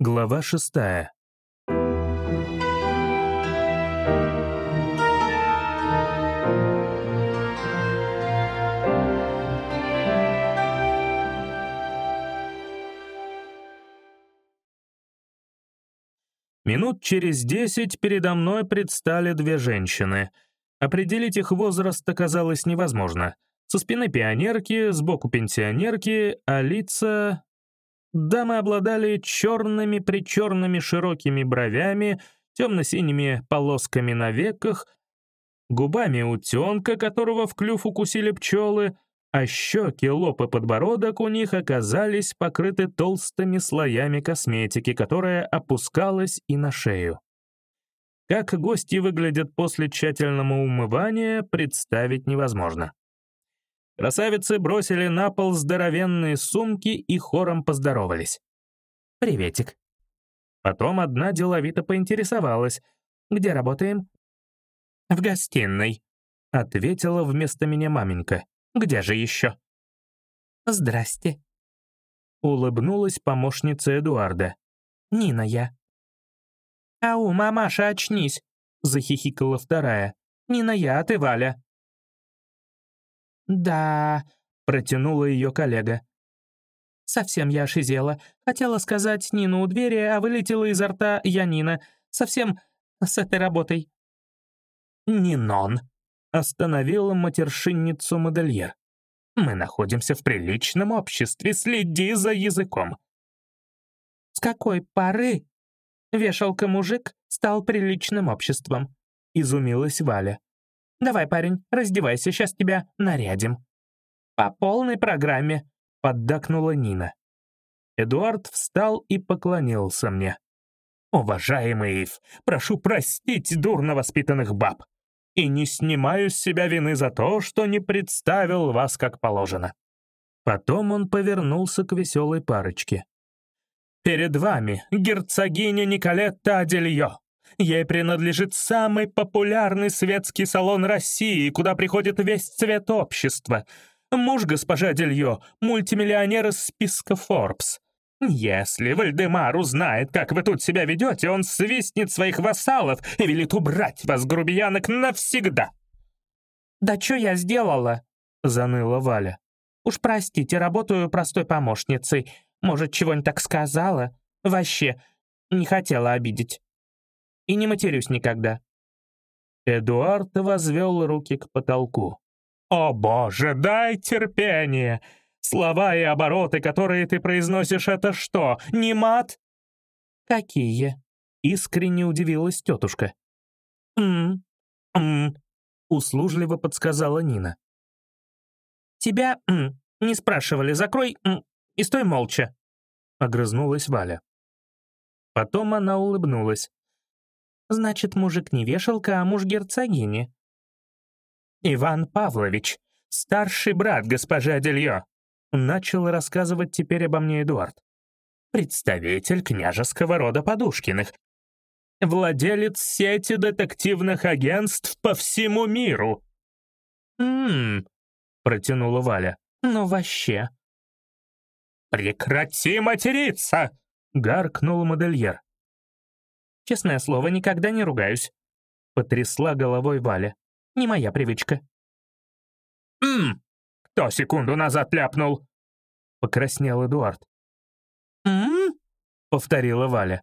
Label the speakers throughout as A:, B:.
A: Глава шестая. Минут через десять передо мной предстали две женщины. Определить их возраст оказалось невозможно. Со спины пионерки, сбоку пенсионерки, а лица Дамы обладали черными-причерными широкими бровями, темно-синими полосками на веках, губами утенка, которого в клюв укусили пчелы, а щеки, лоб и подбородок у них оказались покрыты толстыми слоями косметики, которая опускалась и на шею. Как гости выглядят после тщательного умывания, представить невозможно. Красавицы бросили на пол здоровенные сумки и хором поздоровались. «Приветик». Потом одна деловито поинтересовалась. «Где работаем?» «В гостиной», — ответила вместо меня маменька. «Где же еще?» «Здрасте», — улыбнулась помощница Эдуарда. «Нина я». «Ау, мамаша, очнись!» — захихикала вторая. «Нина я, а ты Валя». «Да», — протянула ее коллега. «Совсем я ошизела. Хотела сказать Нину у двери, а вылетела изо рта я Нина. Совсем с этой работой». «Нинон», — остановила матершинницу модельер. «Мы находимся в приличном обществе, следи за языком». «С какой поры вешалка-мужик стал приличным обществом?» — изумилась Валя. Давай, парень, раздевайся, сейчас тебя нарядим». «По полной программе», — поддакнула Нина. Эдуард встал и поклонился мне. «Уважаемый Ив, прошу простить дурно воспитанных баб и не снимаю с себя вины за то, что не представил вас как положено». Потом он повернулся к веселой парочке. «Перед вами герцогиня Николетта Адельё, Ей принадлежит самый популярный светский салон России, куда приходит весь цвет общества. Муж госпожа Дельё — мультимиллионер из списка Forbes. Если Вальдемар узнает, как вы тут себя ведете, он свистнет своих вассалов и велит убрать вас, грубиянок, навсегда. «Да что я сделала?» — заныла Валя. «Уж простите, работаю простой помощницей. Может, чего-нибудь так сказала? Вообще, не хотела обидеть» и не матерюсь никогда». Эдуард возвел руки к потолку. «О боже, дай терпение! Слова и обороты, которые ты произносишь, это что, не мат?» «Какие?» — искренне удивилась тетушка. «М, м», — услужливо подсказала Нина. «Тебя м, не спрашивали, закрой м, и стой молча», — огрызнулась Валя. Потом она улыбнулась. Значит, мужик не вешалка, а муж герцогини. «Иван Павлович, старший брат госпожи Адельё», начал рассказывать теперь обо мне Эдуард. «Представитель княжеского рода Подушкиных, владелец сети детективных агентств по всему миру». «Ммм», — протянула Валя, — «ну вообще». «Прекрати материться!» — гаркнул модельер. Честное слово, никогда не ругаюсь», — потрясла головой Валя. «Не моя привычка». «Ммм, кто секунду назад ляпнул?» — покраснел Эдуард. «Ммм?» — повторила Валя.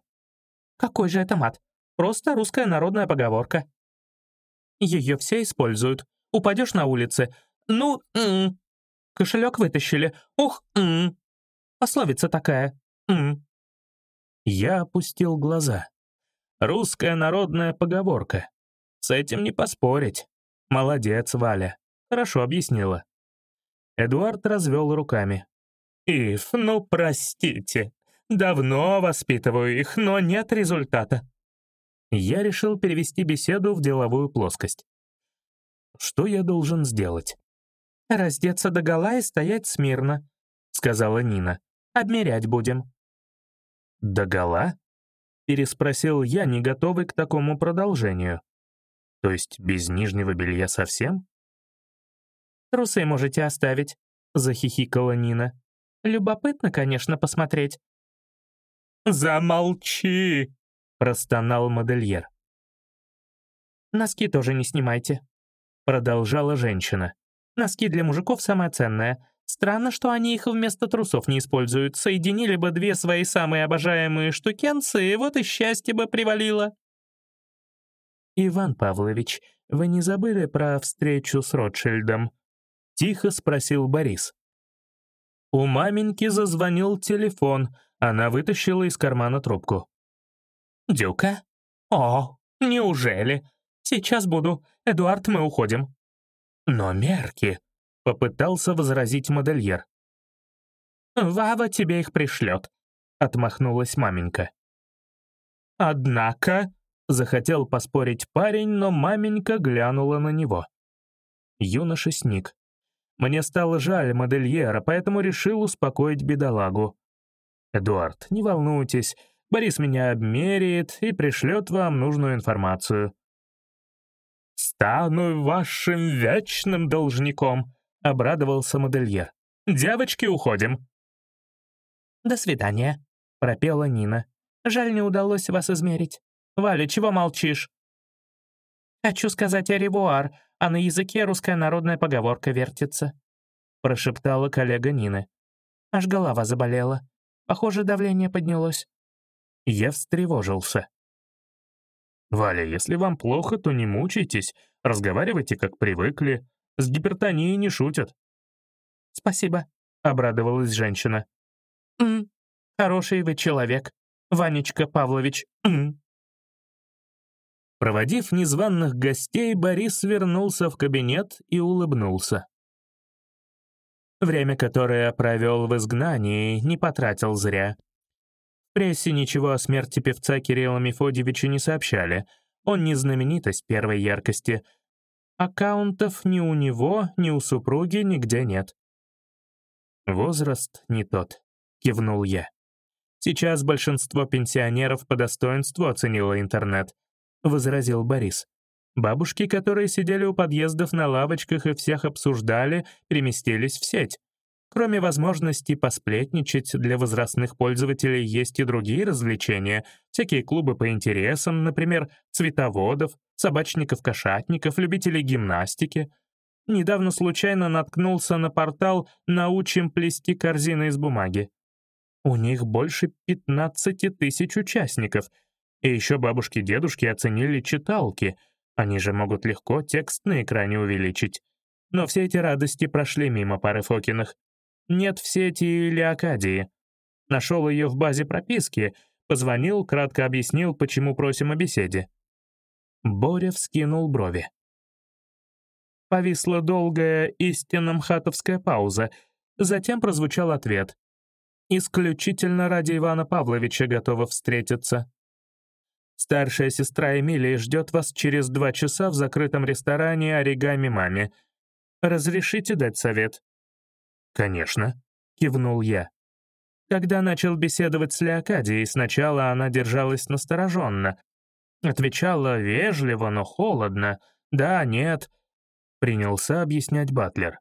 A: «Какой же это мат? Просто русская народная поговорка». Ее все используют. Упадешь на улице. Ну, м Кошелек вытащили. Ух, м Пословица такая. М Я опустил глаза. Русская народная поговорка. С этим не поспорить. Молодец, Валя. Хорошо объяснила. Эдуард развел руками. «Ив, ну простите. Давно воспитываю их, но нет результата». Я решил перевести беседу в деловую плоскость. Что я должен сделать? «Раздеться догола и стоять смирно», — сказала Нина. «Обмерять будем». «Догола?» Переспросил я, не готовый к такому продолжению. То есть без нижнего белья совсем? «Трусы можете оставить», — захихикала Нина. «Любопытно, конечно, посмотреть». «Замолчи!» — простонал модельер. «Носки тоже не снимайте», — продолжала женщина. «Носки для мужиков самое ценное. Странно, что они их вместо трусов не используют. Соединили бы две свои самые обожаемые штукенцы, и вот и счастье бы привалило». «Иван Павлович, вы не забыли про встречу с Ротшильдом?» — тихо спросил Борис. У маменьки зазвонил телефон, она вытащила из кармана трубку. «Дюка? О, неужели? Сейчас буду. Эдуард, мы уходим». «Но мерки», — попытался возразить модельер. «Вава тебе их пришлет», — отмахнулась маменька. «Однако», — захотел поспорить парень, но маменька глянула на него. Юноша сник. Мне стало жаль модельера, поэтому решил успокоить бедолагу. «Эдуард, не волнуйтесь, Борис меня обмеряет и пришлет вам нужную информацию». «Стану вашим вечным должником», — обрадовался модельер. «Девочки, уходим». «До свидания», — пропела Нина. «Жаль, не удалось вас измерить. Валя, чего молчишь?» «Хочу сказать «аревуар», а на языке русская народная поговорка вертится», — прошептала коллега Нины. Аж голова заболела. Похоже, давление поднялось. Я встревожился. «Валя, если вам плохо, то не мучайтесь, разговаривайте, как привыкли. С гипертонией не шутят». «Спасибо», — обрадовалась женщина. «М, хороший вы человек, Ванечка Павлович, м». Проводив незваных гостей, Борис вернулся в кабинет и улыбнулся. Время, которое провел в изгнании, не потратил зря. В прессе ничего о смерти певца Кирилла Мефодьевича не сообщали. Он не знаменитость первой яркости. Аккаунтов ни у него, ни у супруги нигде нет. «Возраст не тот», — кивнул я. «Сейчас большинство пенсионеров по достоинству оценило интернет. — возразил Борис. Бабушки, которые сидели у подъездов на лавочках и всех обсуждали, переместились в сеть. Кроме возможности посплетничать, для возрастных пользователей есть и другие развлечения, всякие клубы по интересам, например, цветоводов, собачников-кошатников, любителей гимнастики. Недавно случайно наткнулся на портал «Научим плести корзины из бумаги». У них больше 15 тысяч участников — и еще бабушки-дедушки оценили читалки. Они же могут легко текст на экране увеличить. Но все эти радости прошли мимо пары Фокиных. Нет в сети или Акадии. Нашел ее в базе прописки, позвонил, кратко объяснил, почему просим о беседе. Боря вскинул брови. Повисла долгая истинно мхатовская пауза. Затем прозвучал ответ. «Исключительно ради Ивана Павловича готова встретиться». Старшая сестра Эмилии ждет вас через два часа в закрытом ресторане «Оригами Маме». Разрешите дать совет?» «Конечно», — кивнул я. Когда начал беседовать с Леокадией, сначала она держалась настороженно. Отвечала вежливо, но холодно. «Да, нет», — принялся объяснять Батлер.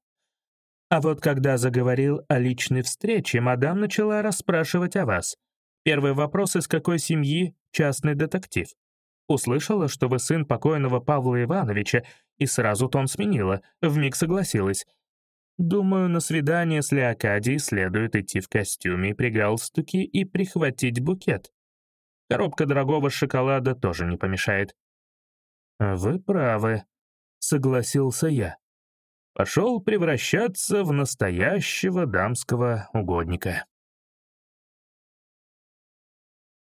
A: А вот когда заговорил о личной встрече, мадам начала расспрашивать о вас. Первый вопрос, из какой семьи частный детектив. Услышала, что вы сын покойного Павла Ивановича, и сразу тон сменила, вмиг согласилась. Думаю, на свидание с Леокадией следует идти в костюме при галстуке и прихватить букет. Коробка дорогого шоколада тоже не помешает. «Вы правы», — согласился я. Пошел превращаться в настоящего дамского угодника.